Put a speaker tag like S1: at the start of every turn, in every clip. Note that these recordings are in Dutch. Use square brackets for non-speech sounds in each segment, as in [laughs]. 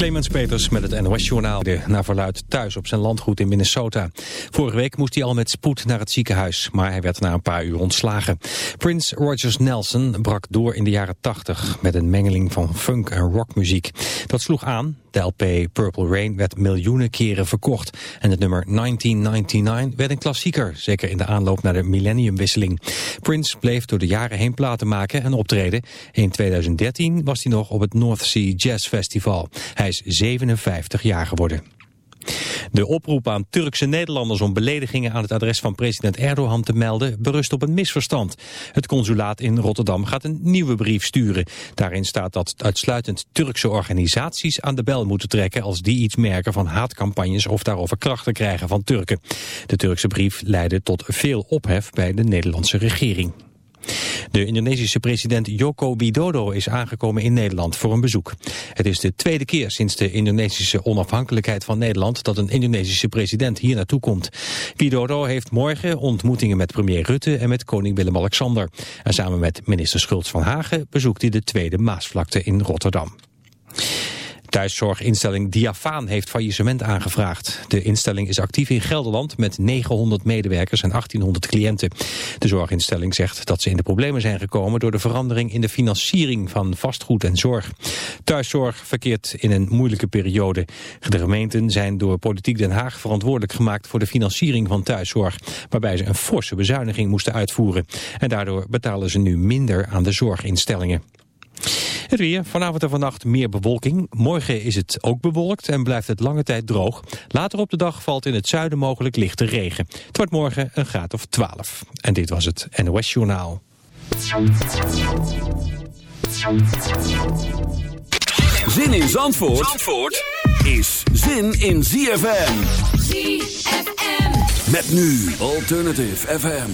S1: Clemens Peters met het NOS-journaal. Naar verluid thuis op zijn landgoed in Minnesota. Vorige week moest hij al met spoed naar het ziekenhuis, maar hij werd na een paar uur ontslagen. Prince Rogers Nelson brak door in de jaren 80 met een mengeling van funk en rockmuziek. Dat sloeg aan. De LP Purple Rain werd miljoenen keren verkocht. En het nummer 1999 werd een klassieker, zeker in de aanloop naar de millenniumwisseling. Prince bleef door de jaren heen platen maken en optreden. In 2013 was hij nog op het North Sea Jazz Festival. Hij is 57 jaar geworden. De oproep aan Turkse Nederlanders om beledigingen aan het adres van president Erdogan te melden berust op een misverstand. Het consulaat in Rotterdam gaat een nieuwe brief sturen. Daarin staat dat uitsluitend Turkse organisaties aan de bel moeten trekken als die iets merken van haatcampagnes of daarover krachten krijgen van Turken. De Turkse brief leidde tot veel ophef bij de Nederlandse regering. De Indonesische president Joko Widodo is aangekomen in Nederland voor een bezoek. Het is de tweede keer sinds de Indonesische onafhankelijkheid van Nederland dat een Indonesische president hier naartoe komt. Widodo heeft morgen ontmoetingen met premier Rutte en met koning Willem-Alexander. En samen met minister Schultz van Hagen bezoekt hij de tweede Maasvlakte in Rotterdam. Thuiszorginstelling Diafaan heeft faillissement aangevraagd. De instelling is actief in Gelderland met 900 medewerkers en 1800 cliënten. De zorginstelling zegt dat ze in de problemen zijn gekomen door de verandering in de financiering van vastgoed en zorg. Thuiszorg verkeert in een moeilijke periode. De gemeenten zijn door Politiek Den Haag verantwoordelijk gemaakt voor de financiering van thuiszorg, waarbij ze een forse bezuiniging moesten uitvoeren. En daardoor betalen ze nu minder aan de zorginstellingen. Het weer, vanavond en vannacht meer bewolking. Morgen is het ook bewolkt en blijft het lange tijd droog. Later op de dag valt in het zuiden mogelijk lichte regen. Het wordt morgen een graad of 12. En dit was het NOS Journaal.
S2: Zin in Zandvoort, Zandvoort is zin in ZFM.
S3: ZFM.
S2: Met nu Alternative FM.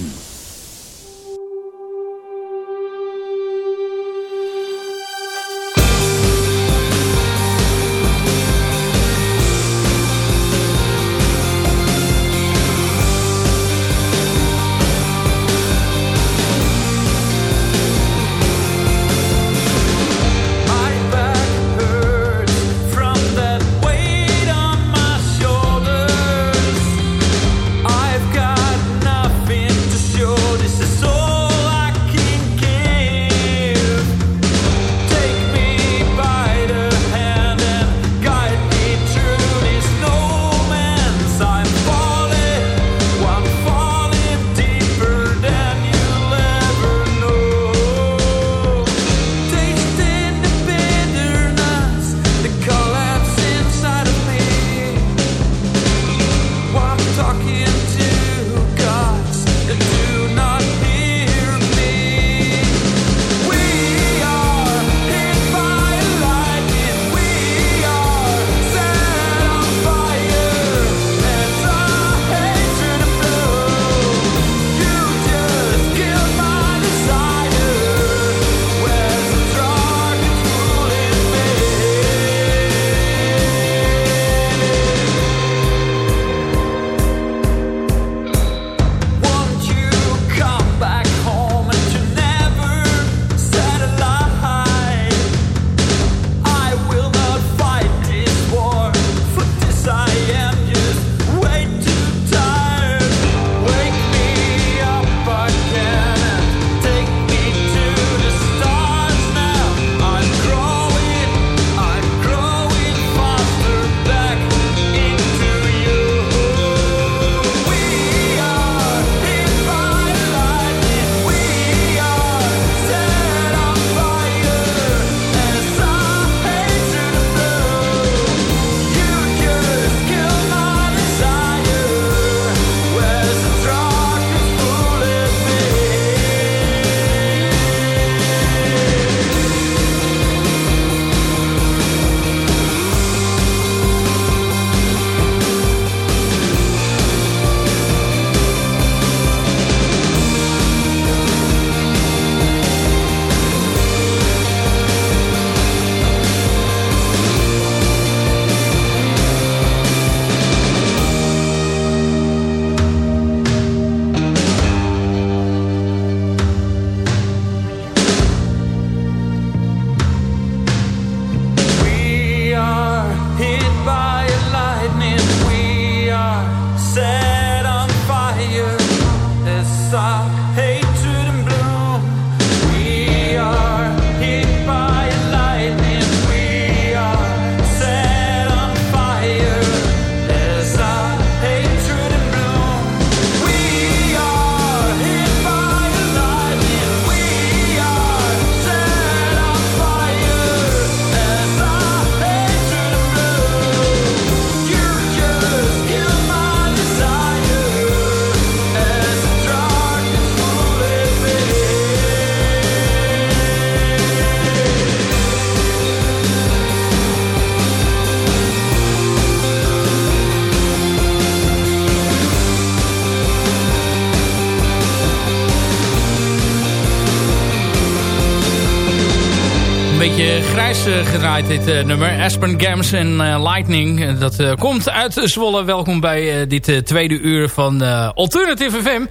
S3: Grijs gedraaid, dit nummer. Aspen Gams en Lightning. dat komt uit Zwolle. Welkom bij dit tweede uur van Alternative FM.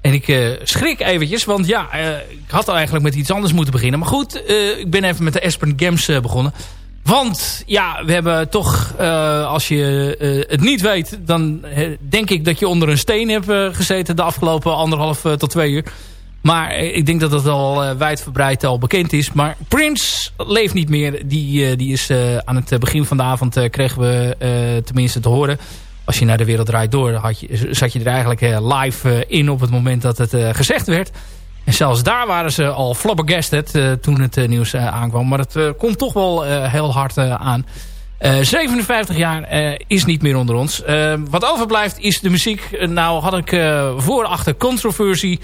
S3: En ik schrik eventjes, want ja, ik had eigenlijk met iets anders moeten beginnen. Maar goed, ik ben even met de Aspen Gams begonnen. Want ja, we hebben toch, als je het niet weet... dan denk ik dat je onder een steen hebt gezeten de afgelopen anderhalf tot twee uur. Maar ik denk dat dat al uh, wijdverbreid al bekend is. Maar Prince leeft niet meer. Die, uh, die is aan het begin van de avond kregen we tenminste te horen. Als je naar de wereld draait door, had je, zat je er eigenlijk live in op het moment dat het gezegd werd. En zelfs daar waren ze al flabbergasted toen het nieuws aankwam. Maar het komt toch wel heel hard aan. 57 jaar is niet meer onder ons. wat overblijft is de muziek. nou had ik voor achter controversie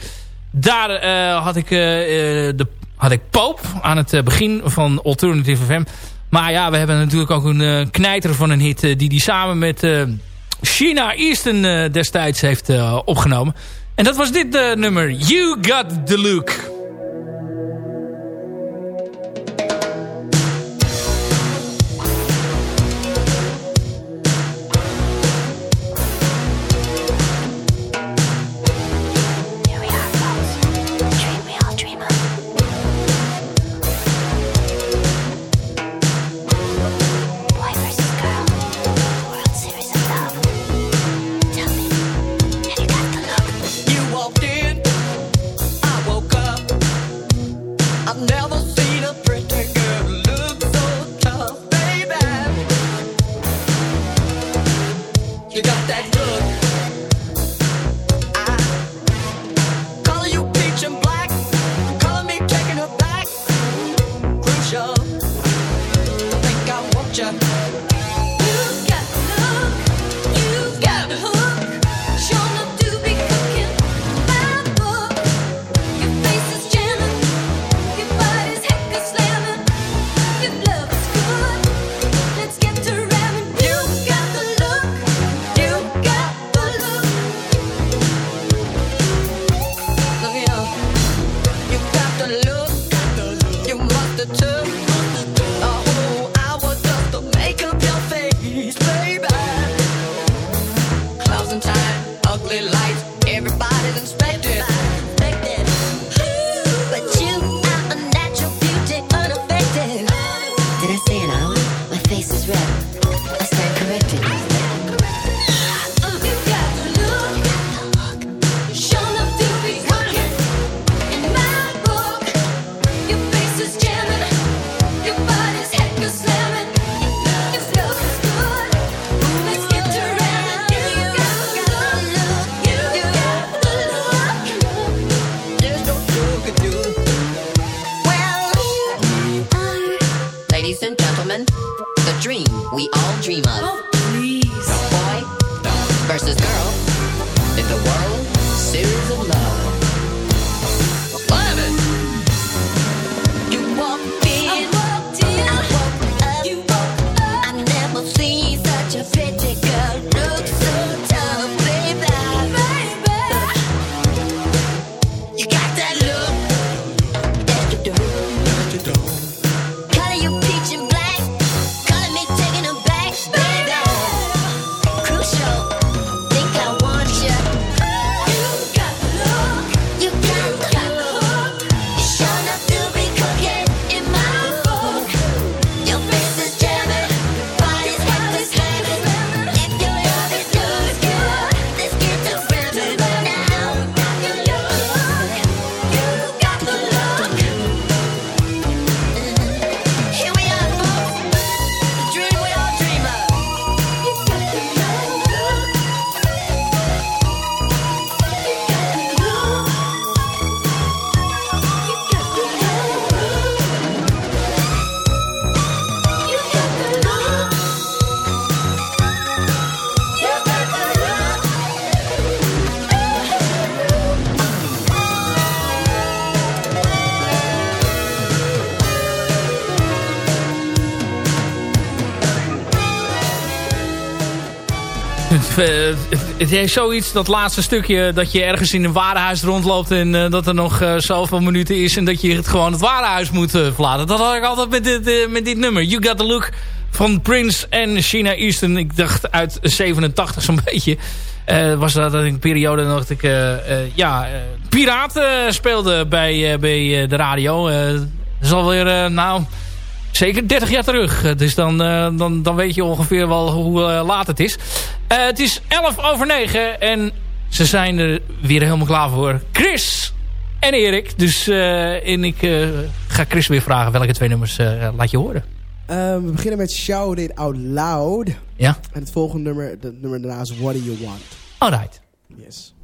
S3: daar uh, had, ik, uh, had ik Poop aan het begin van Alternative FM. Maar ja, we hebben natuurlijk ook een knijter van een hit... die die samen met China Easton destijds heeft opgenomen. En dat was dit nummer. You Got The Look. Het heeft zoiets, dat laatste stukje... dat je ergens in een warenhuis rondloopt... en dat er nog zoveel minuten is... en dat je het gewoon het warenhuis moet verlaten. Dat had ik altijd met dit, met dit nummer. You Got The Look van Prince en China Easton. Ik dacht uit 87 zo'n [laughs] beetje... Uh, was dat een periode dat ik uh, uh, ja, piraten speelde bij, bij de radio. dat is alweer, nou, zeker 30 jaar terug. Dus dan, dan, dan weet je ongeveer wel hoe laat het is. Het is 11 over 9 en ze zijn er weer helemaal klaar voor. Chris en Erik. Dus en ik ga Chris weer vragen welke twee nummers laat je horen.
S4: we beginnen met Shout It Out Loud.
S3: Ja.
S4: En het volgende nummer, het nummer daarna is What Do You Want.
S3: Alright.
S4: Yes.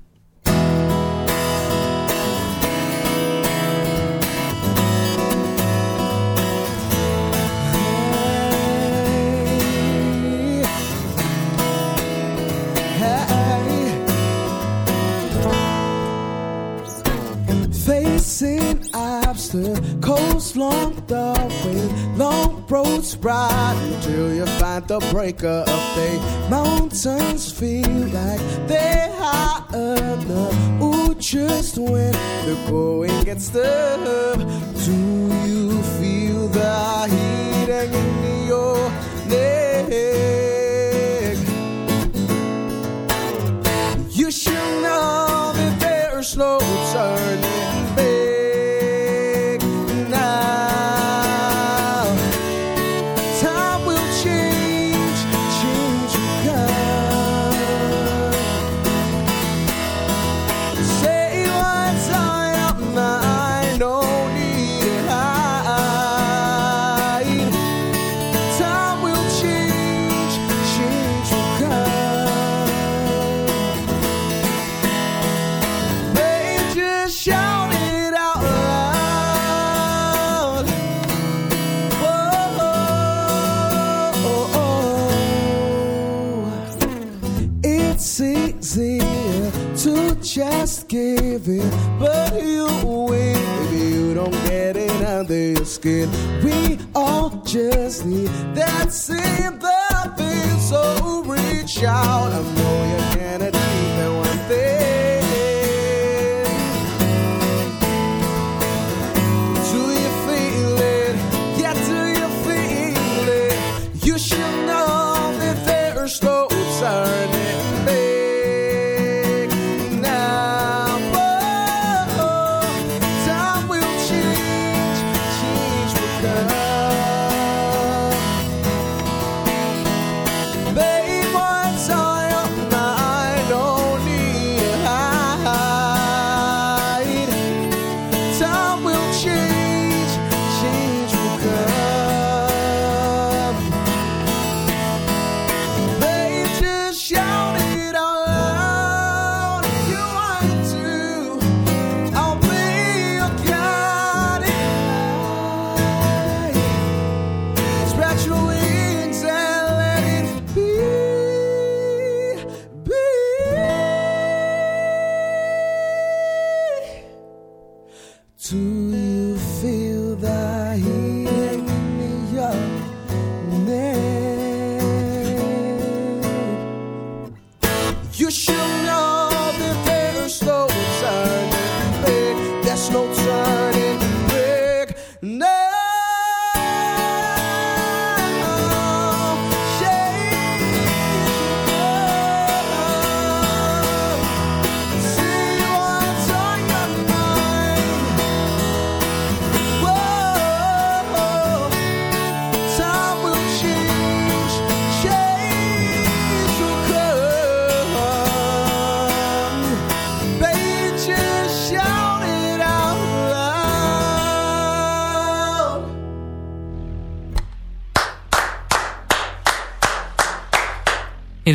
S4: Obstacles along the way, long roads ride until you find the breaker of day. Mountains feel like they're high enough. Ooh, just when the going gets tough, do you feel the heat hanging in your neck? You should know that there's no turning. Just give it, but you win if you don't get it under your skin. We all just need that same thing, so reach out. I know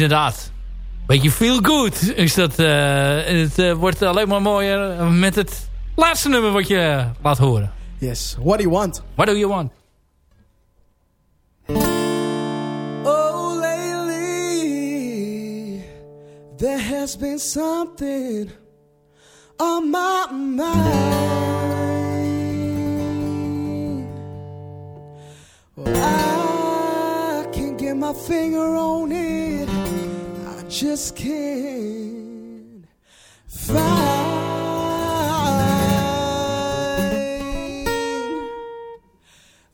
S3: inderdaad. Beetje feel good is dat. Uh, het uh, wordt alleen maar mooier met het laatste nummer wat je laat horen.
S4: Yes. What do you want?
S3: What do you want?
S4: Oh, lately there has been something on my mind. Well, I can get my finger on it. Just can't find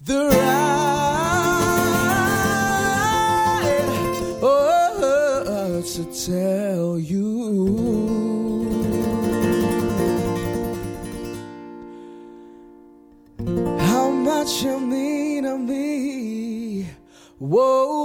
S4: the right words to tell you. How much you mean to me. Whoa,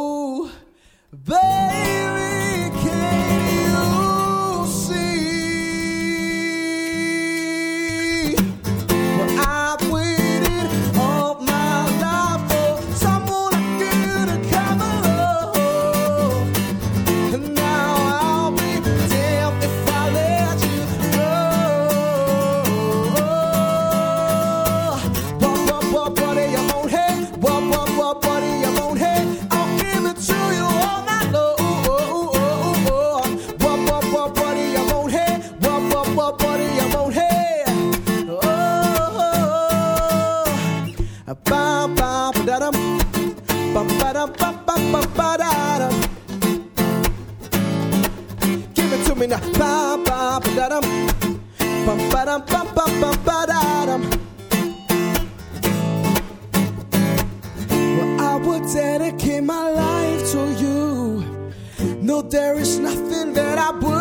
S4: you body, I won't hey. Oh, oh. Ba ba ba da dum, ba ba da ba ba ba ba da dum. Give it to me now, ba ba ba da dum, ba ba da ba ba ba ba da dum. Well, I would dedicate my life to you. No, there is nothing that I would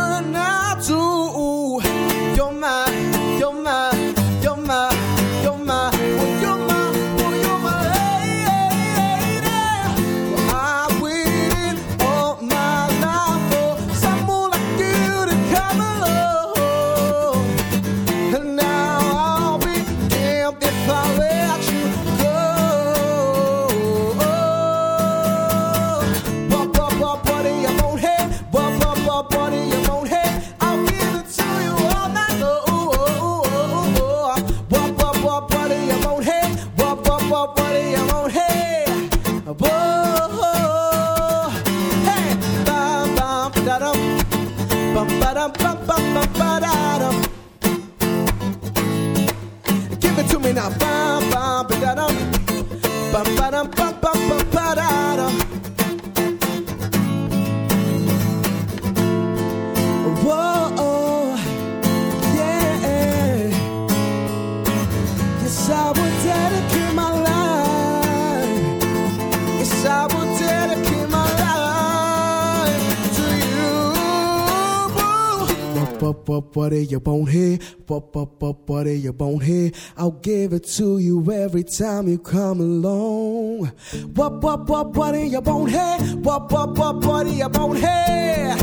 S4: in your bone here? What, what, what in your bone here? I'll give it to you every time you come along. What, what, what, in your bone here? What, what, what, in your bone here?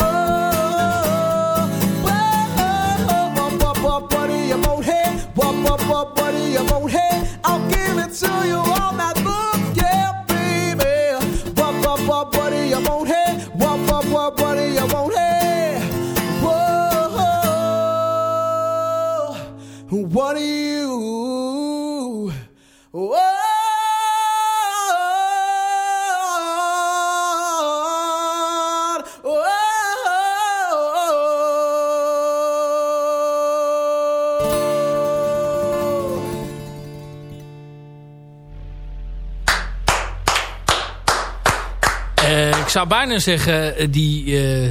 S4: Oh, what, what, what, in your bone here? What, what, what, in your bone
S3: zou bijna zeggen, eh, die, eh,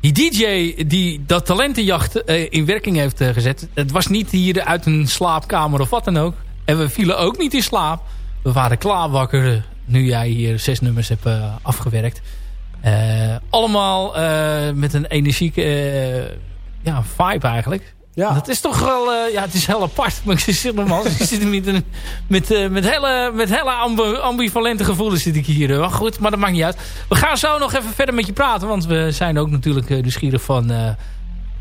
S3: die DJ die dat talentenjacht eh, in werking heeft gezet. Het was niet hier uit een slaapkamer of wat dan ook. En we vielen ook niet in slaap. We waren klaar wakker eh, nu jij hier zes nummers hebt afgewerkt. Allemaal met een energieke ja, vibe eigenlijk.
S4: Ja.
S3: Dat is toch wel, eh, ja, het is heel apart. Maar ik zit normaal, ik zit met, een, met, eh, met hele, met hele ambi- ambivalente gevoelens zit ik hier. eh. Maar goed, maar dat maakt niet uit. We gaan zo nog even verder met je praten, want we zijn ook natuurlijk eh, nieuwsgierig van eh,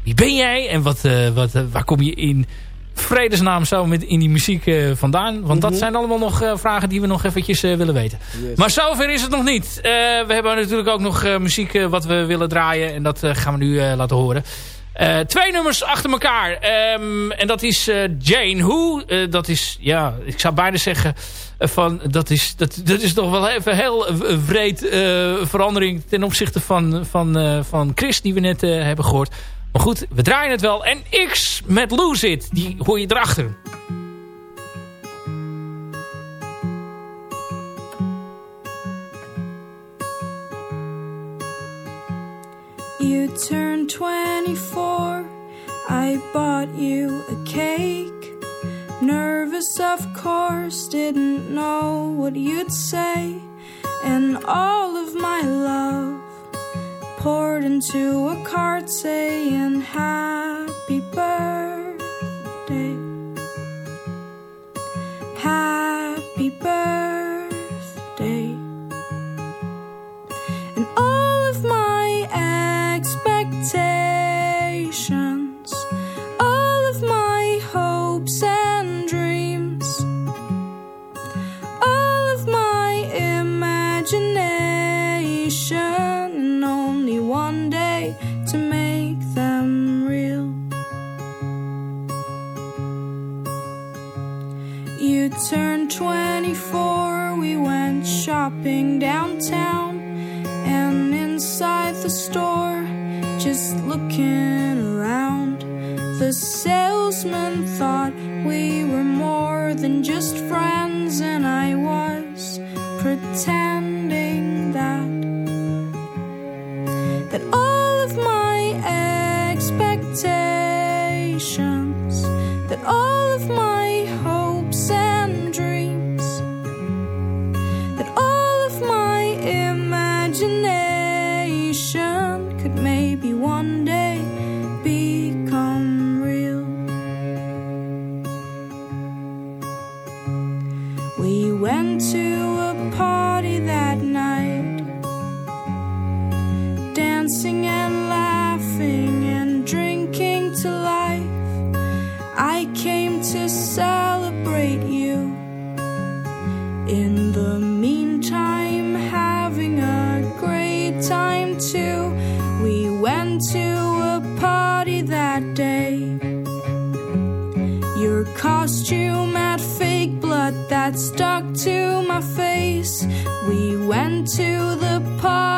S3: wie ben jij en wat, eh, wat, eh, waar kom je in vredesnaam zo met in die muziek eh, vandaan? Want dat zijn allemaal nog eh, vragen die we nog eventjes eh, willen weten. Maar zover is het nog niet. Eh, we hebben natuurlijk ook nog eh, muziek eh, wat we willen draaien en dat eh, gaan we nu eh, laten horen. Eh, twee nummers achter elkaar. Ehm, en dat is eh, Jane Who. Eh, dat is, ja, ik zou bijna zeggen... van, dat, is, dat, dat is toch wel even heel vreed verandering... ten opzichte van, van, van Chris, die we net hebben gehoord. Maar goed, we draaien het wel. En X met Lose It, die hoor je erachter.
S5: You turned 24, I bought you a cake. Nervous, of course, didn't know what you'd say. And all of my love poured into a card saying, Happy birthday. Friends. Dancing and laughing and drinking to life. I came to celebrate you. In the meantime, having a great time too. We went to a party that day. Your costume had fake blood that stuck to my face. We went to the party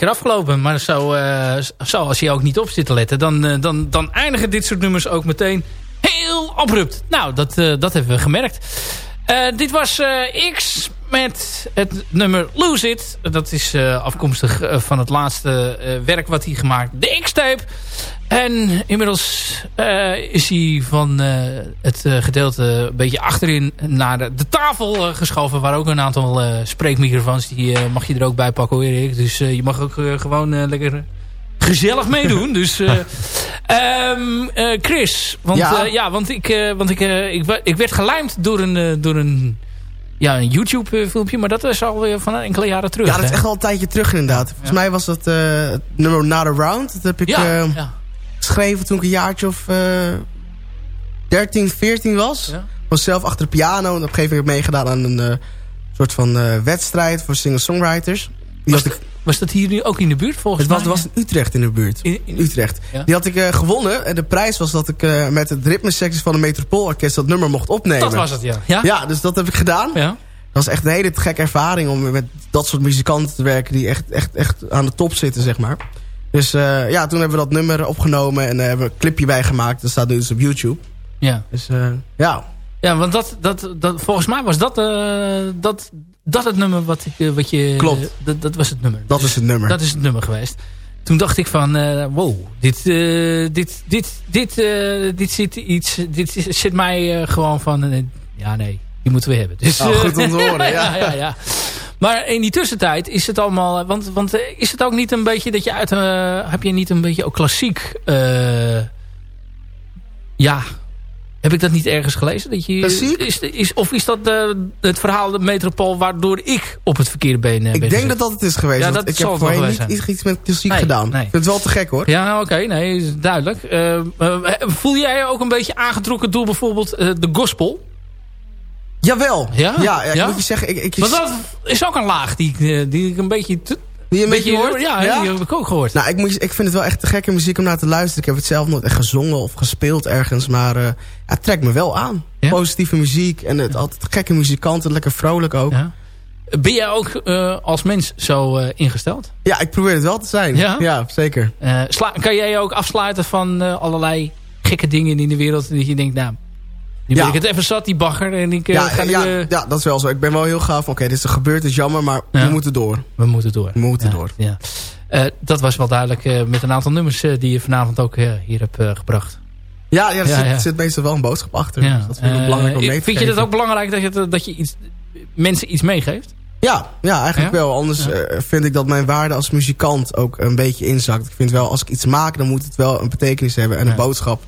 S3: één afgelopen. Maar zo, uh, zo als je ook niet op zit te letten... Dan, uh, dan, dan eindigen dit soort nummers ook meteen heel abrupt. Nou, dat, uh, dat hebben we gemerkt. dit was X met het nummer Lose It. Dat is afkomstig van het laatste werk wat hij gemaakt. De X-tape. En inmiddels uh, is hij van uh, het uh, gedeelte een beetje achterin naar de, de tafel geschoven. Waar ook een aantal spreekmicrofoons, die mag je er ook bij pakken hoor Erik. Dus je mag ook gewoon lekker gezellig meedoen. dus um, [laughs] Chris, want, ja. ja want, ik, want ik, ik, ik werd gelijmd door een, door een ja, een YouTube filmpje, maar dat is alweer van enkele jaren terug.
S4: Ja, dat is echt al een tijdje terug inderdaad. Volgens mij was dat het nummer Not Around. Dat heb ik... Ja, ja geschreven toen ik een jaartje of uh, 13, 14 was. Ja. Was zelf achter de piano. En op een gegeven moment meegedaan aan een uh, soort van uh, wedstrijd voor singer-songwriters.
S3: Was, ik, was dat hier nu ook in de buurt volgens
S4: het
S3: mij?
S4: Was, het was in Utrecht in de buurt. In, in Utrecht. Ja. Die had ik uh, gewonnen. En de prijs was dat ik met het ritmesectie van de Metropoolorkest dat nummer mocht opnemen. Dat
S3: was het, ja. Ja,
S4: ja dus dat heb ik gedaan. Ja. Dat was echt een hele gekke ervaring om met dat soort muzikanten te werken die echt, echt, echt aan de top zitten, zeg maar. Dus uh, ja, toen hebben we dat nummer opgenomen en uh, hebben we een clipje bij gemaakt. Dat staat nu dus op YouTube.
S3: Ja.
S4: Dus uh, ja.
S3: Ja, want dat, dat, dat, volgens mij was dat, dat, dat het nummer wat, ik, wat je...
S4: Klopt.
S3: dat, dat was het nummer.
S4: Dat
S3: dus,
S4: is het nummer.
S3: Dat is het nummer geweest. Toen dacht ik van, wow, dit, dit, dit, dit, dit zit iets, dit zit mij gewoon van, ja nee, die moeten we hebben. Dus,
S4: oh, goed om te horen, [laughs]
S3: ja. ja, ja. Maar in die tussentijd is het allemaal... Eh, want, want eh, is het ook niet een beetje dat je uit... Uh, heb je niet een beetje ook klassiek... Uh, ja... Heb ik dat niet ergens gelezen? Dat je,
S4: klassiek?
S3: Is, is, of is dat uh, het verhaal de metropool waardoor ik op het verkeerde been ben
S4: Ik denk dat dat het is geweest. Ja, dat ik heb voorheen niet zijn. iets met klassiek nee, gedaan. Nee. Ik vind het wel te gek hoor.
S3: Ja, oké. Okay, nee, duidelijk. voel jij je ook een beetje aangetrokken door bijvoorbeeld de gospel?
S4: Jawel. Ja? Ja, ik ja? moet je zeggen... Ik, ik,
S3: maar dat is ook een laag die, eh, die ik een beetje...
S4: Die een beetje, hoort?
S3: Ja, ja, die heb ik ook gehoord.
S4: Nou, ik, moet, ik vind het wel echt te gekke muziek om naar te luisteren. Ik heb het zelf nooit echt gezongen of gespeeld ergens. Maar uh, het trekt me wel aan. Positieve muziek en het, altijd gekke muzikanten. Lekker vrolijk ook.
S3: Ben jij ook uh, als mens zo uh, ingesteld?
S4: Ja, ik probeer het wel te zijn. Ja, ja zeker.
S3: kan jij ook afsluiten van allerlei gekke dingen in de wereld... dat je denkt, nou, ben ik het even zat, die bagger. En ik,
S4: eh, ja, ga ja, uh... ja, dat is wel zo. Ik ben wel heel gaaf. Oké, dit is er gebeurd, het is jammer, maar we moeten door.
S3: We moeten door.
S4: We moeten door.
S3: Ja. Uh, dat was wel duidelijk met een aantal nummers die je vanavond ook hier hebt gebracht.
S4: Ja, ja, er zit, zit, meestal wel een boodschap achter. Dus dat vind ik belangrijk om mee te
S3: Vind je het ook belangrijk dat je, dat je iets, mensen iets meegeeft?
S4: Ja, ja eigenlijk wel. Anders vind ik dat mijn waarde als muzikant ook een beetje inzakt. Ik vind wel, als ik iets maak, dan moet het wel een betekenis hebben en een boodschap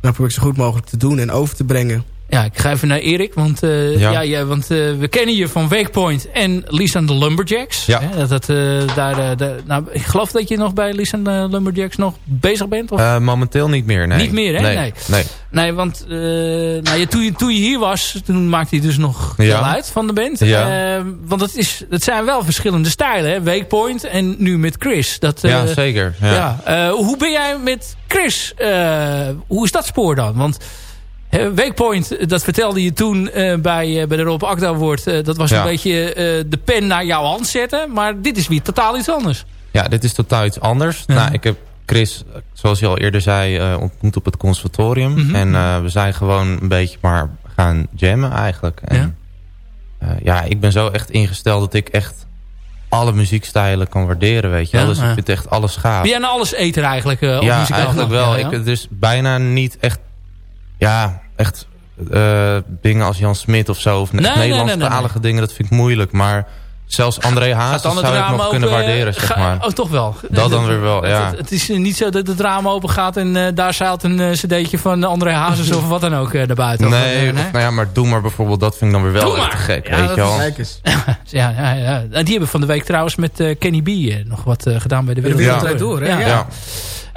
S4: dan probeer ik zo goed mogelijk te doen en over te brengen.
S3: Ja, ik ga even naar Erik, want, uh, ja. ja. want uh, we kennen je van Wakepoint en Lisa de Lumberjacks.
S6: Ja.
S3: Hè, dat, uh, daar, de, nou, ik geloof dat je nog bij Lisa de Lumberjacks nog bezig bent? Of?
S6: momenteel niet meer, nee.
S3: Niet meer, hè?
S6: Nee. Nee,
S3: nee. want nou, je, toen, je, toen je hier was, toen maakte hij dus nog ja. uit van de band.
S6: Ja.
S3: want het, is, het zijn wel verschillende stijlen, hè? Wakepoint en nu met Chris. Dat,
S6: ja, zeker. Ja.
S3: hoe ben jij met Chris? hoe is dat spoor dan? Want... Wakepoint, dat vertelde je toen uh, bij, uh, bij de Rob Akda woord. Uh, dat was ja. een beetje de pen naar jouw hand zetten. Maar dit is weer totaal iets anders.
S6: Ja, dit is totaal iets anders. Ja. Nou, ik heb Chris, zoals je al eerder zei, ontmoet op het conservatorium. Mm -hmm. En we zijn gewoon een beetje maar gaan jammen eigenlijk. En, ja. ja, ik ben zo echt ingesteld dat ik echt alle muziekstijlen kan waarderen, weet je wel. Dus ik vind echt alles gaaf.
S3: Ben jij nou alles eter eigenlijk? Uh,
S6: ja, eigenlijk wel. Ik, dus bijna niet echt ja, echt uh, dingen als Jan Smit of zo. Of nee, Nederlandstalige nee, nee, dingen, dat vind ik moeilijk. Maar zelfs André Hazes zou ik nog open, kunnen waarderen, zeg maar.
S3: Oh, toch wel?
S6: Dat dan weer wel, ja.
S3: Het, het, is niet zo dat het raam open gaat en uh, daar zaalt een uh, cd'tje van André Hazes of wat dan ook uh, naar buiten.
S6: Nee, of, nou ja, maar Doe maar bijvoorbeeld, dat vind ik dan weer wel echt te gek, ja, weet je wel. [laughs]
S3: ja, ja, ja. Die hebben van de week trouwens met Kenny B nog wat gedaan bij de Wereld
S4: ja. Door. Hè?
S3: ja.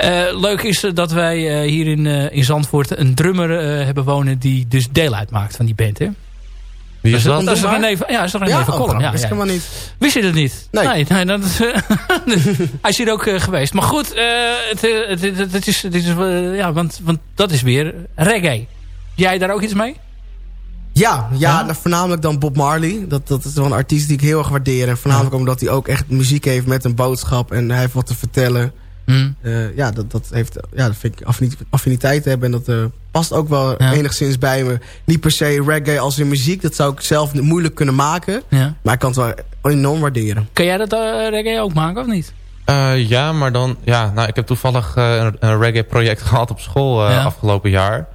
S3: Uh, leuk is dat wij uh, hier in, uh, in Zandvoort een drummer hebben wonen... die dus deel uitmaakt van die band, hè?
S6: Wie is dat?
S3: Dat is René, ja, is René ja, van Kolm. Ja,
S4: wist ik helemaal niet.
S3: Wist je dat niet?
S4: Nee.
S3: nee, nee dat is, [laughs] hij is hier ook geweest. Maar goed, het, het, het, het, is, het is, ja, want, want dat is weer reggae. Jij daar ook iets mee?
S4: Ja, ja, nou, voornamelijk dan Bob Marley. Dat, dat is wel een artiest die ik heel erg waardeer. En voornamelijk omdat hij ook echt muziek heeft met een boodschap. En hij heeft wat te vertellen. Hmm. Uh, ja, dat, dat, heeft, ja, dat vind ik affiniteit hebben. En dat uh, past ook wel enigszins bij me. Niet per se reggae als in muziek. Dat zou ik zelf moeilijk kunnen maken. Ja. Maar ik kan het wel enorm waarderen.
S7: Kan jij dat uh, reggae ook maken of niet?
S6: ja, maar dan... Ja, nou, ik heb toevallig een, een reggae project [laughs] gehad op school afgelopen jaar.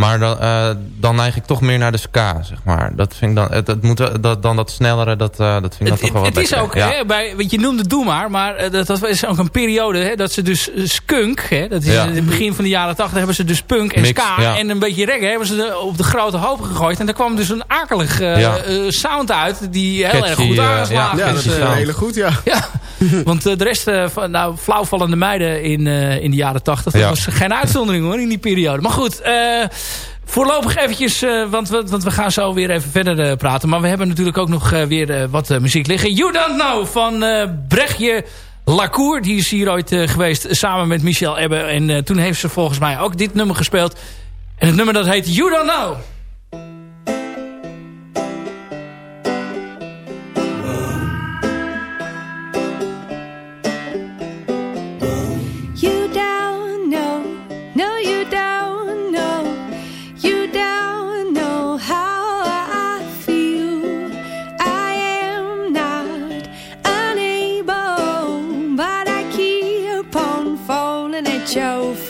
S6: Maar dan, uh, dan neig ik toch meer naar de ska, zeg maar. Dat vind ik dan, het, het moet, dat, dan dat snellere, dat, uh, dat vind ik dan toch wel wat
S7: Het is ook, hè, bij, want je noemde Doe Maar, maar uh, dat, dat is ook een periode hè, dat ze dus skunk, hè, dat is in het begin van de jaren tachtig, hebben ze dus punk en Mix, ska en een beetje reggae hebben ze op de grote hoop gegooid. En daar kwam dus een akelig sound uit die heel erg goed aangeslagen
S4: ja, is. Ja, dat is hele goed, ja.
S7: ja. [laughs] Want de rest van nou, flauwvallende meiden in, in de jaren tachtig, dat was geen uitzondering hoor, in die periode. Maar goed, eh Voorlopig eventjes, uh, want, want, we gaan zo weer even verder uh, praten. Maar we hebben natuurlijk ook nog uh, weer wat muziek liggen. You Don't Know van Brechtje Lacour. Die is hier ooit geweest samen met Michel Ebbe. En toen heeft ze volgens mij ook dit nummer gespeeld. En het nummer dat heet You Don't Know.
S8: 交付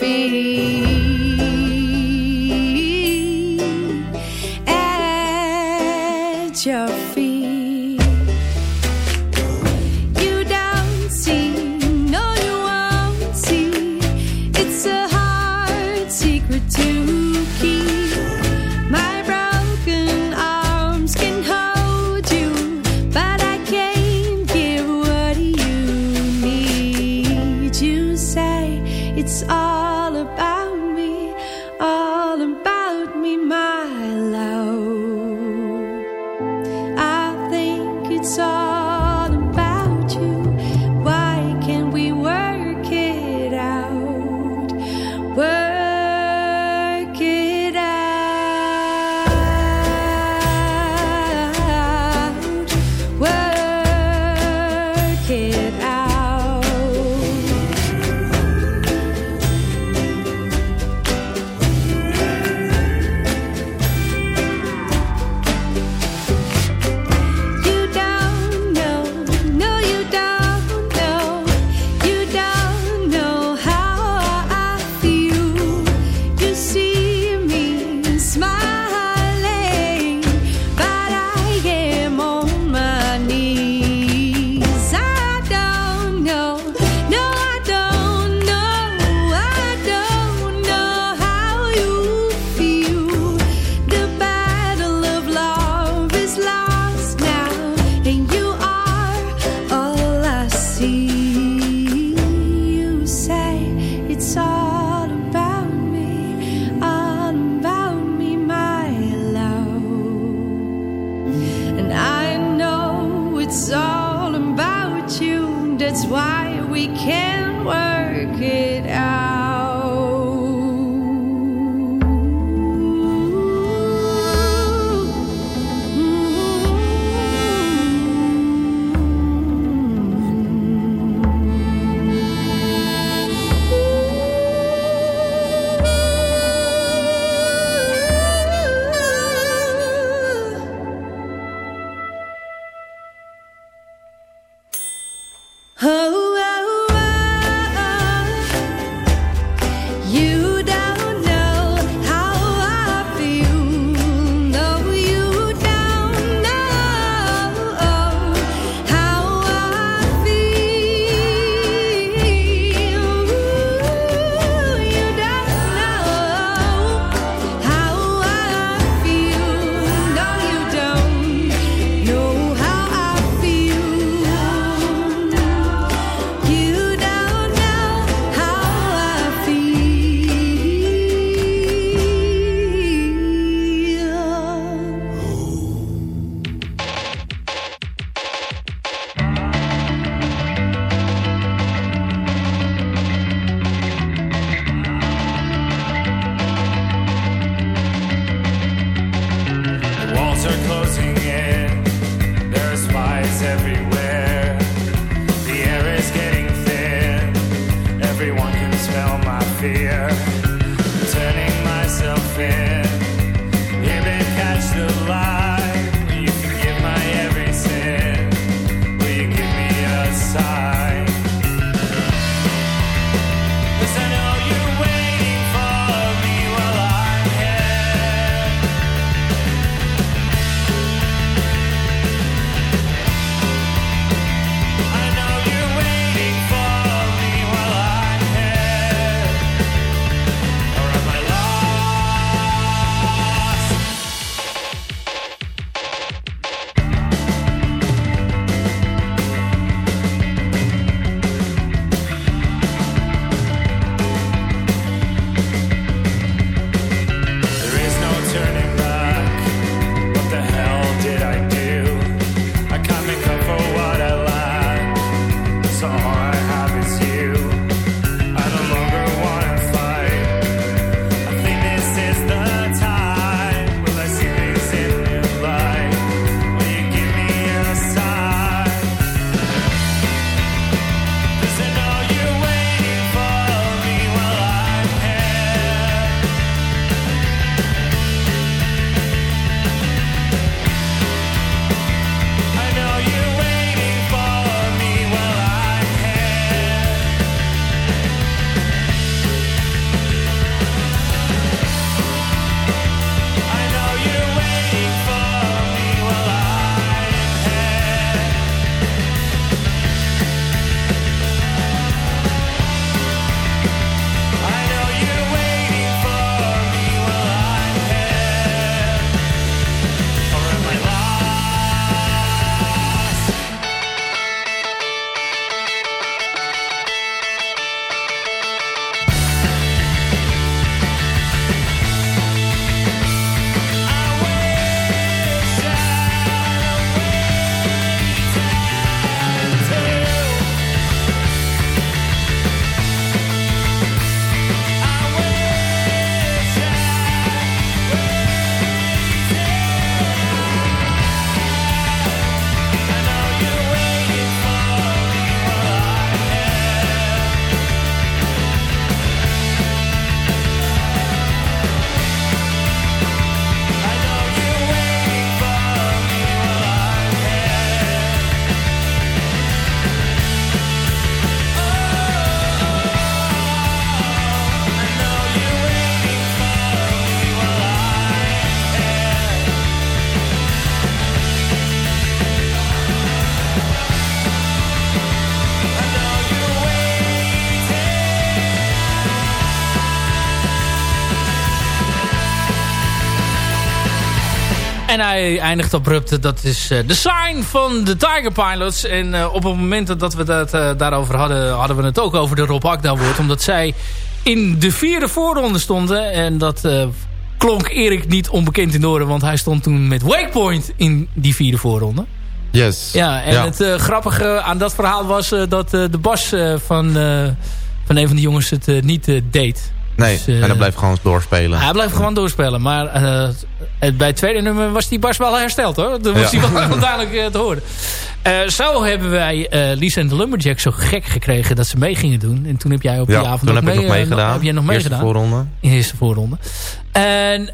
S8: En hij eindigt abrupt. Dat is uh, de sign van de Tiger Pilots. En uh, op het moment dat we dat uh, daarover hadden... hadden we het ook over de Rob Akda woord. Omdat zij in de vierde voorronde stonden. En dat klonk Erik niet onbekend in de oren. Want hij stond toen met Wakepoint in die vierde voorronde.
S6: Yes.
S8: Ja, en ja. het grappige aan dat verhaal was... dat de bas van, van een van de jongens het niet deed.
S6: Nee, dus, en dan blijft gewoon doorspelen.
S8: Hij blijft gewoon doorspelen. Maar uh, bij het tweede nummer was die bas wel hersteld hoor. Dan was hij wel [laughs] duidelijk uh, te horen. Uh, zo hebben wij Lisa en de Lumberjack zo gek gekregen dat ze mee gingen doen. En toen heb jij op die avond
S6: toen
S8: nog,
S6: heb
S8: mee,
S6: nog meegedaan.
S8: heb jij nog
S6: meegedaan. Eerste voorronde.
S8: In de eerste voorronde. En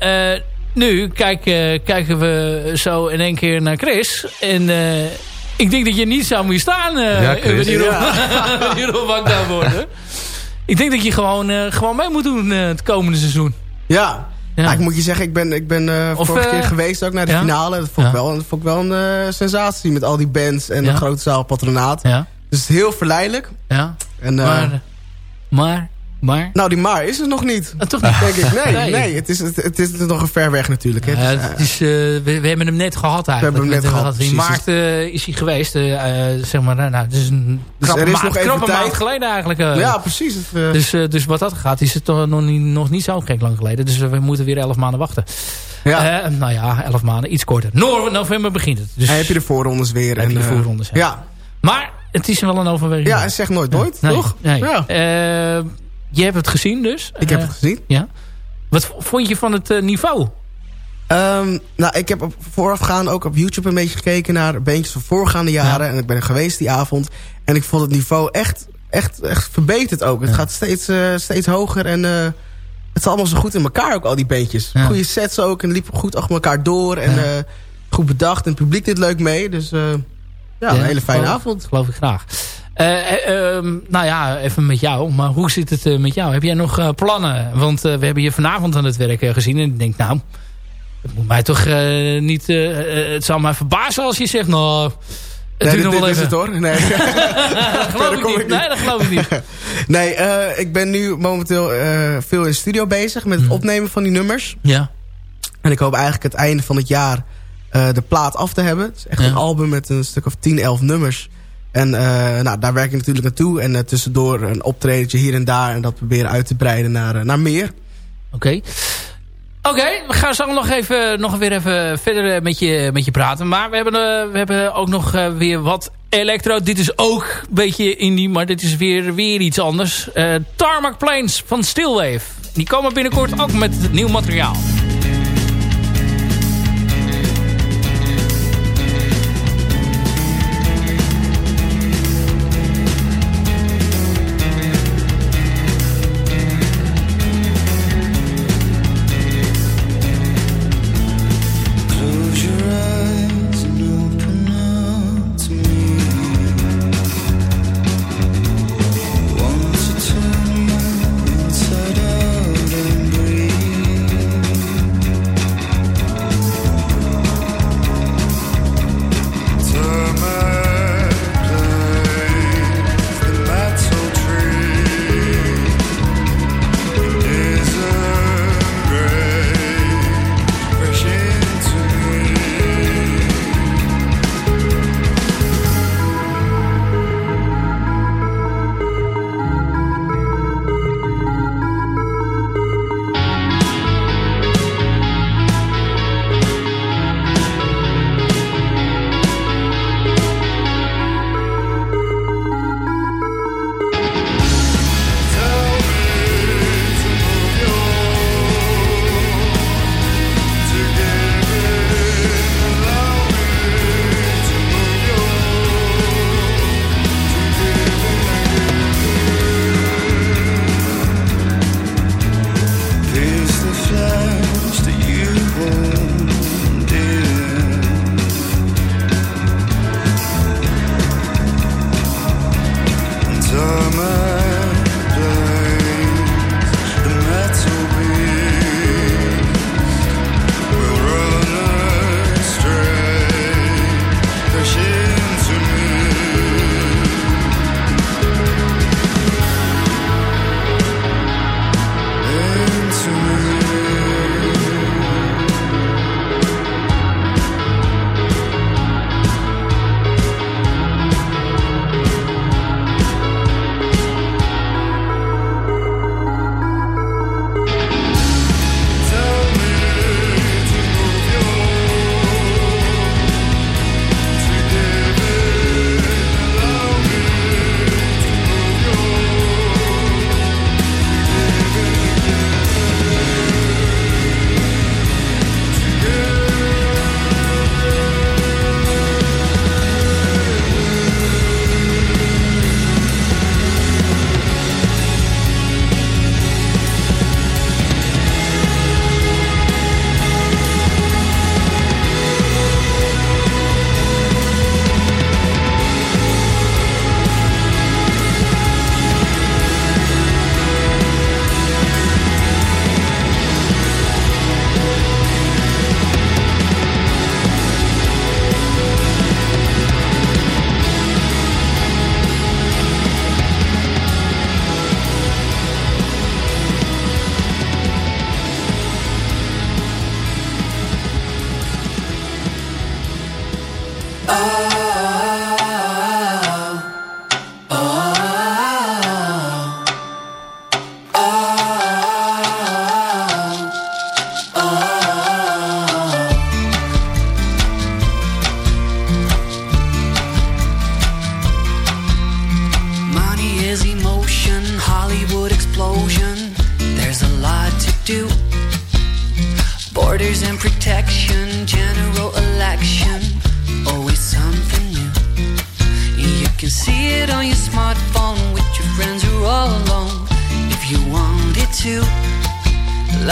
S8: nu kijk, kijken we zo in één keer naar Chris. En ik denk dat je niet zou moeten staan.
S6: ja, Chris.
S8: Hierop, ja. hierop [laughs] worden. Ik denk dat je gewoon, uh, gewoon mee moet doen uh, het komende seizoen.
S4: Ja. ja. Nou, ik moet je zeggen, ik ben, ik ben uh, vorige keer geweest ook naar de finale. Dat vond ik wel, dat vond ik wel een sensatie met al die bands en de grote zaal patronaat.
S8: Ja.
S4: Dus het is heel verleidelijk.
S8: Ja.
S4: En,
S8: maar, maar maar?
S4: Nou, die maar is er nog niet.
S8: Uh, toch niet?
S4: Denk ik. Nee, nee. nee het, is, het, het, is nog een ver weg natuurlijk. Hè.
S8: Uh, het is, uh, we, we, hebben hem net gehad eigenlijk.
S4: We hebben hem net gehad,
S8: In maart is hij geweest. zeg maar, nou, het is een
S4: dus
S8: krappe,
S4: is
S8: maand,
S4: nog even
S8: krappe
S4: tijd.
S8: maand geleden eigenlijk.
S4: ja, precies. Het,
S8: dus, dus wat dat gaat, is het toch nog niet, nog niet zo gek lang geleden. Dus we moeten weer elf maanden wachten.
S4: Ja.
S8: nou ja, elf maanden, iets korter. No november begint het. Dus
S4: en heb je de voorrondes weer.
S8: Heb
S4: en,
S8: je de voorrondes,
S4: ja.
S8: Maar het is wel een overweging.
S4: Ja, zeg nooit nooit,
S8: nee,
S4: toch?
S8: Nee.
S4: Ja.
S8: Je hebt het gezien dus?
S4: Ik heb het gezien.
S8: Ja. Wat vond je van het uh, niveau?
S4: Um, nou, ik heb op voorafgaan ook op YouTube een beetje gekeken naar bandjes van voorgaande jaren. Ja. En ik ben er geweest die avond. En ik vond het niveau echt, echt, echt verbeterd ook. Het gaat steeds, steeds hoger en het is allemaal zo goed in elkaar ook, al die beetjes. Goede sets ook en liepen goed achter elkaar door. En goed bedacht en het publiek dit leuk mee. Dus ja, een hele fijne avond.
S9: Geloof ik graag. Uh, nou ja, even met jou. Maar hoe zit het uh, met jou? Heb jij nog plannen? Want we hebben je vanavond aan het werk gezien. En ik denk, nou, het moet mij toch niet... het zal mij verbazen als je zegt, nou...
S4: Het nee, wel even. is het hoor. [laughs] [laughs] Nee.
S9: dat geloof ik niet. [laughs] Nee, dat geloof ik niet.
S4: nee, ik ben nu momenteel veel in studio bezig met het hmm. opnemen van die nummers.
S9: Ja.
S4: En ik hoop eigenlijk het einde van het jaar de plaat af te hebben. Het is echt een album met een stuk of 10, 11 nummers. En uh, nou, daar werk ik natuurlijk naartoe. En uh, tussendoor een optredentje hier en daar. En dat proberen uit te breiden naar, uh, naar meer.
S9: Oké. Oké, we gaan zo nog, even, nog weer even verder met je, met je praten. Maar we hebben, we hebben ook nog weer wat electro. Dit is ook een beetje indie, maar dit is weer, weer iets anders. Tarmac Plains van Stillwave. Die komen binnenkort ook met nieuw materiaal.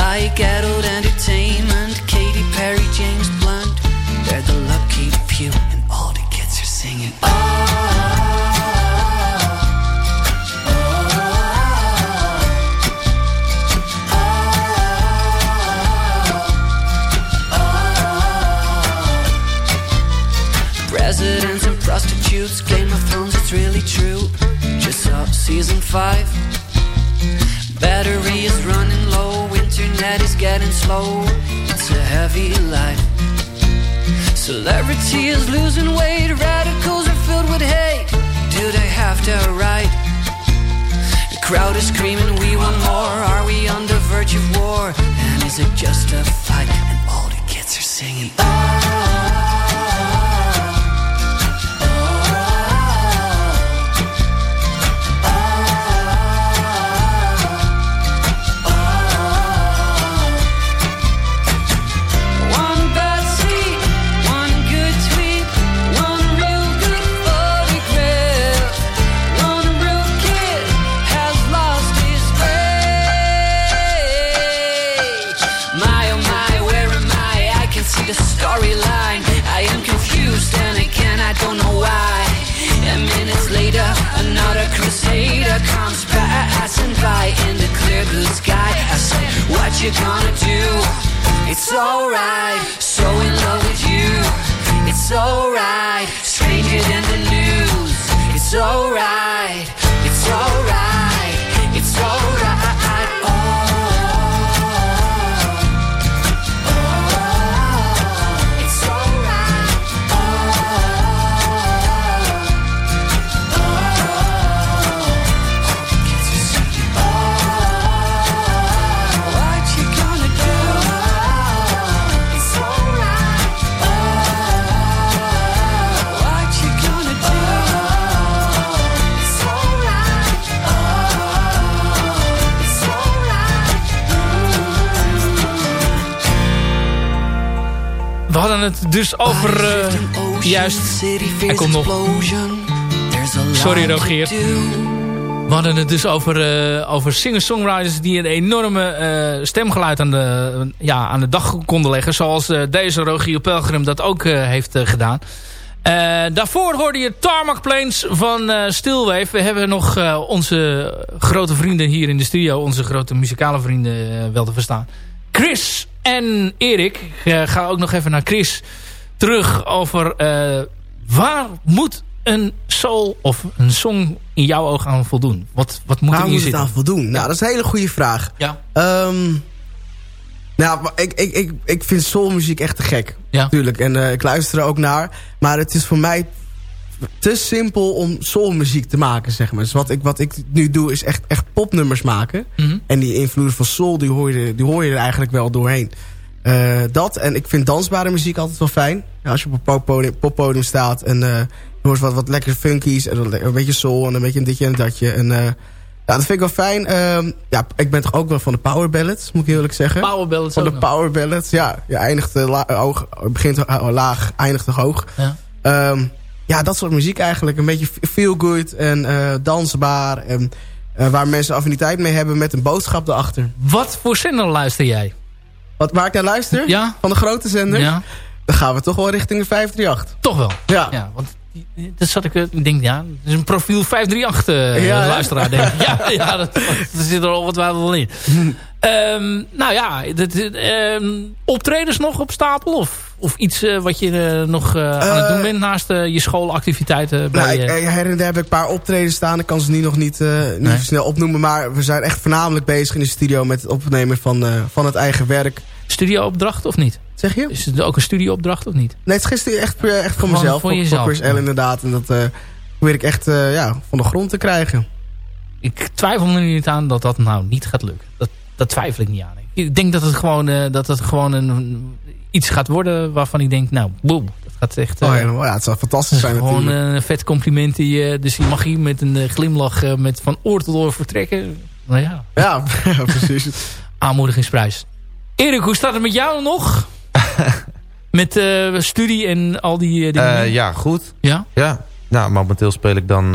S10: Like adult entertainment, Katy Perry, James Blunt. They're the lucky few, and all the kids are singing. Oh. Presidents and prostitutes, Game of Thrones, it's really true. Just saw season five. Battery is running low, internet is getting slow. It's a heavy life. Celebrity is losing weight, radicals are filled with hate. Do they have the right? The crowd is screaming, We want more. Are we on the verge of war? And is it just a fight? And all the kids are singing. Oh. You gonna do? It's alright, so in love with you. It's alright, stranger than the news. It's alright,
S3: dus over... Uh, juist, hij komt nog. Sorry Rogeer. We hadden het dus over, uh, over singer-songwriters die een enorme uh, stemgeluid aan de, ja, aan de dag konden leggen. Zoals deze Rogier Pelgrim dat ook heeft gedaan. daarvoor hoorde je Tarmac Plains van Stilwave. We hebben nog onze grote vrienden hier in de studio. Onze grote muzikale vrienden wel te verstaan. Chris en Erik. Ik ga ook nog even naar Chris terug over uh, waar moet een soul of een song in jouw ogen aan voldoen? Wat, wat moet
S4: waar moet
S3: zitten?
S4: het aan voldoen? Nou, dat is een hele goede vraag.
S3: Ja.
S4: Um, nou, ik, ik, ik, ik vind soulmuziek echt te gek.
S3: Ja.
S4: Natuurlijk. En uh, ik luister er ook naar. Maar het is voor mij te simpel om soulmuziek te maken, zeg maar. Dus wat ik, wat ik nu doe is echt, echt popnummers maken.
S3: Mm -hmm.
S4: En die invloeden van soul, die hoor, je, die hoor je er eigenlijk wel doorheen. Uh, dat, en ik vind dansbare muziek altijd wel fijn. Ja, als je op een poppodium, poppodium staat en uh, je hoort wat, wat lekker funkies... en een beetje soul en een beetje een ditje en datje. En, uh, ja, dat vind ik wel fijn. Uh, ja, ik ben toch ook wel van de power ballads, moet ik eerlijk zeggen.
S3: Power ballads
S4: Van de power ballads, ja. Je eindigt hoog, begint laag, eindigt hoog.
S3: Ja.
S4: Um, ja, dat soort muziek eigenlijk. Een beetje feel good en uh, dansbaar. En uh, waar mensen affiniteit mee hebben met een boodschap erachter.
S3: Wat voor zender luister jij?
S4: Wat, waar ik naar luister?
S3: Ja.
S4: Van de grote zender?
S3: Ja.
S4: Dan gaan we toch wel richting de 538.
S3: Toch wel?
S4: Ja.
S3: ja want dat zat ik, ik denk, ja, dat is een profiel 538 uh, ja, luisteraar, denk ik. Ja, [laughs] ja dat, dat zit er al wat wel in. um, nou ja, dat, um, optredens nog op stapel? Of, of iets uh, wat je uh, nog aan het doen bent naast je schoolactiviteiten?
S4: Bij, nou, ik, her en der heb ik een paar optredens staan. Ik kan ze nu nog niet, niet nee. snel opnoemen. Maar we zijn echt voornamelijk bezig in de studio met het opnemen van, van het eigen werk.
S3: Studioopdracht of niet?
S4: Zeg je?
S3: Is het ook een studioopdracht of niet?
S4: Nee, het is gisteren echt, echt voor mezelf.
S3: Voor jezelf.
S4: Voor Chris L inderdaad. En dat uh, probeer ik echt uh, ja, van de grond te krijgen.
S3: Ik twijfel er niet aan dat dat nou niet gaat lukken. Dat, dat twijfel ik niet aan. Ik denk dat het gewoon, uh, dat het gewoon een, iets gaat worden waarvan ik denk, nou, boem. Dat gaat echt...
S4: oh, ja, ja, het zou fantastisch zijn
S3: gewoon
S4: natuurlijk.
S3: een vet compliment. Die, dus je mag hier met een glimlach met van oor tot oor vertrekken. Nou ja.
S4: Ja, ja [laughs] precies. [laughs]
S3: Aanmoedigingsprijs. Erik, hoe staat het met jou nog? [laughs] met uh, studie en al die uh, dingen?
S6: Uh, ja, goed.
S3: Ja?
S6: Ja. Nou, momenteel speel ik dan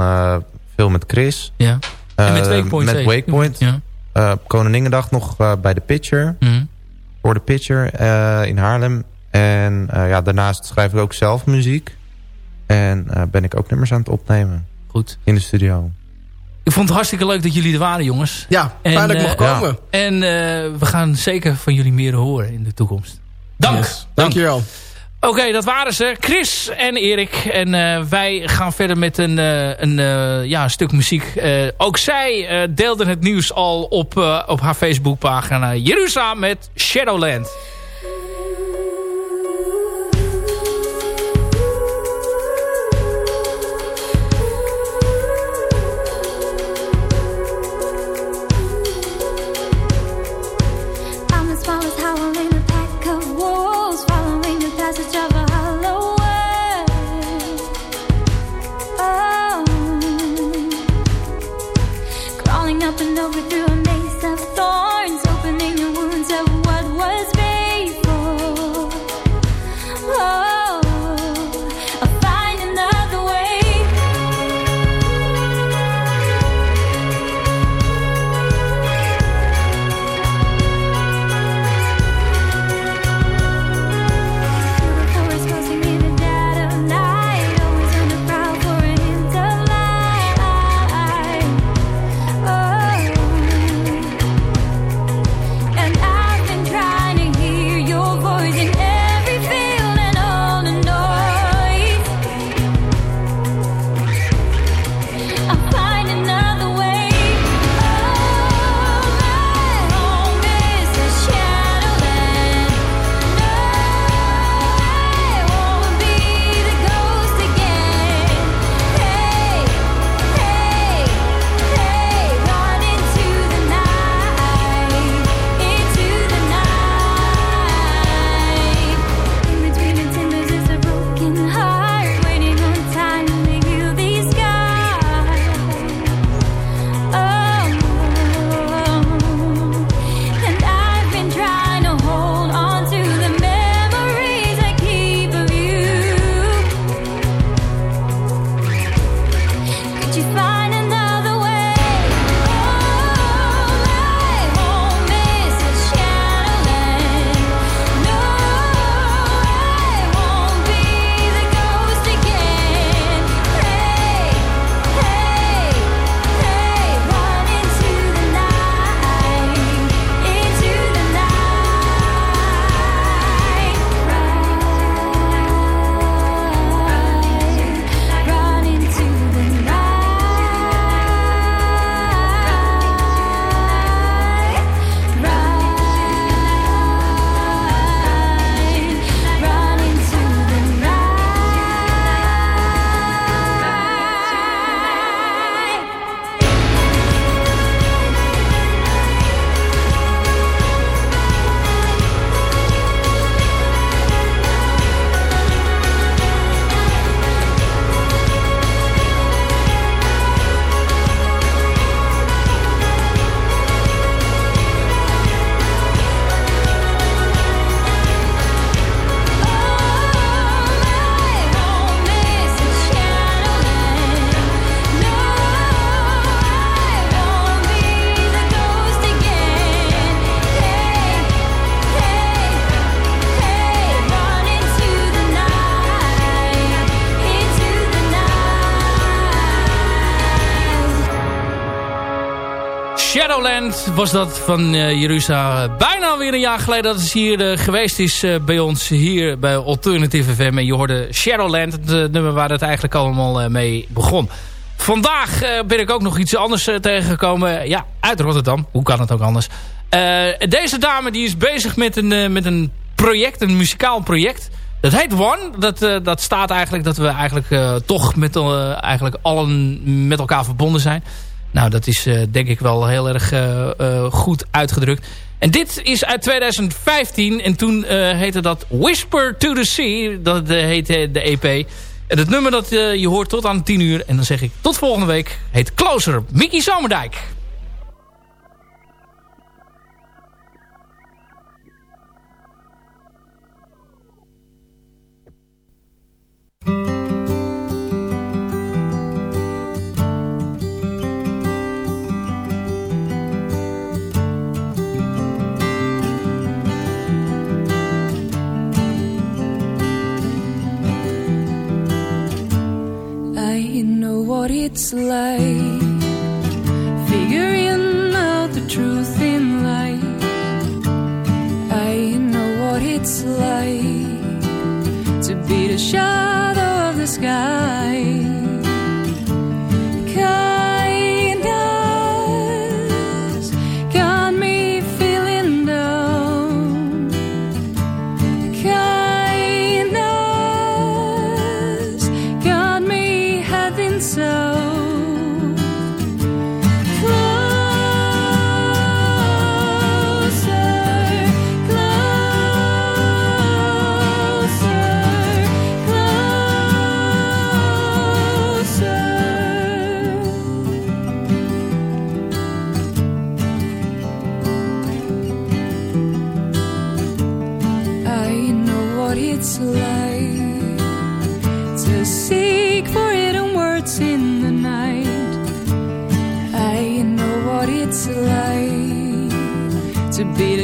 S6: veel met Chris.
S3: Ja. en met Wakepoint.
S6: Met Wakepoint.
S3: Ja.
S6: Koninginnedag nog bij de Pitcher.
S11: Mhm.
S6: Voor de Pitcher in Haarlem. En ja, daarnaast schrijf ik ook zelf muziek. En ben ik ook nummers aan het opnemen.
S11: Goed.
S6: In de studio.
S11: Ik vond het hartstikke leuk dat jullie er waren, jongens.
S4: Ja, fijn
S11: en,
S4: dat ik mocht komen.
S11: En we gaan zeker van jullie meer horen in de toekomst. Dank.
S4: Yes.
S11: Dank.
S4: Dankjewel.
S11: Oké, dat waren ze. Chris en Erik. En uh, wij gaan verder met een, uh, een uh, ja, stuk muziek. ook zij deelden het nieuws al op, op haar Facebookpagina. Jeruzalem met Shadowland. Was dat van uh, Jeruzalem. Bijna weer een jaar geleden dat het hier uh, geweest is uh, bij ons. Hier bij Alternative FM. En je hoorde Shadowland. Het nummer waar het eigenlijk allemaal mee begon. Vandaag ben ik ook nog iets anders tegengekomen. Ja, uit Rotterdam. Hoe kan het ook anders? deze dame die is bezig met een, met een project. Een muzikaal project. Dat heet One. Dat, dat staat eigenlijk dat we eigenlijk toch met, eigenlijk allen met elkaar verbonden zijn. Nou, dat is uh, denk ik wel heel erg uh, uh, goed uitgedrukt. En dit is uit 2015. En toen heette dat Whisper to the Sea. Dat heette de EP. En het nummer dat je hoort tot aan 10 uur. En dan zeg ik tot volgende week. Heet Closer. Mickey Zomerdijk.
S5: It's like figuring out the truth in life. I know what it's like to be the shadow of the sky.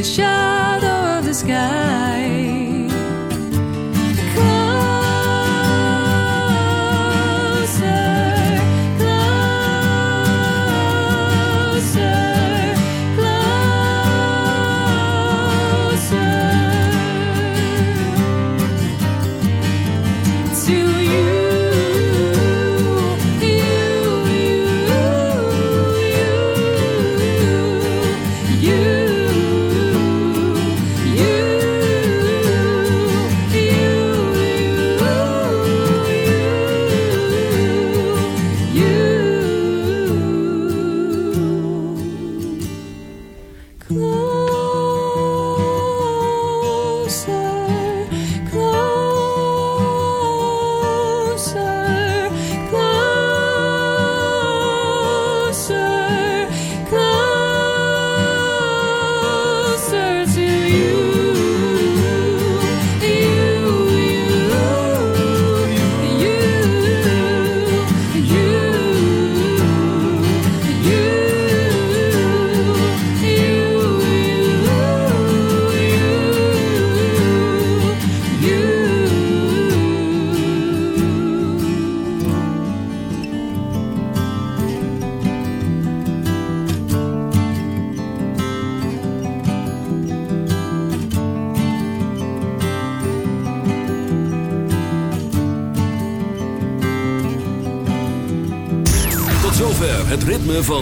S5: Shadow of the sky.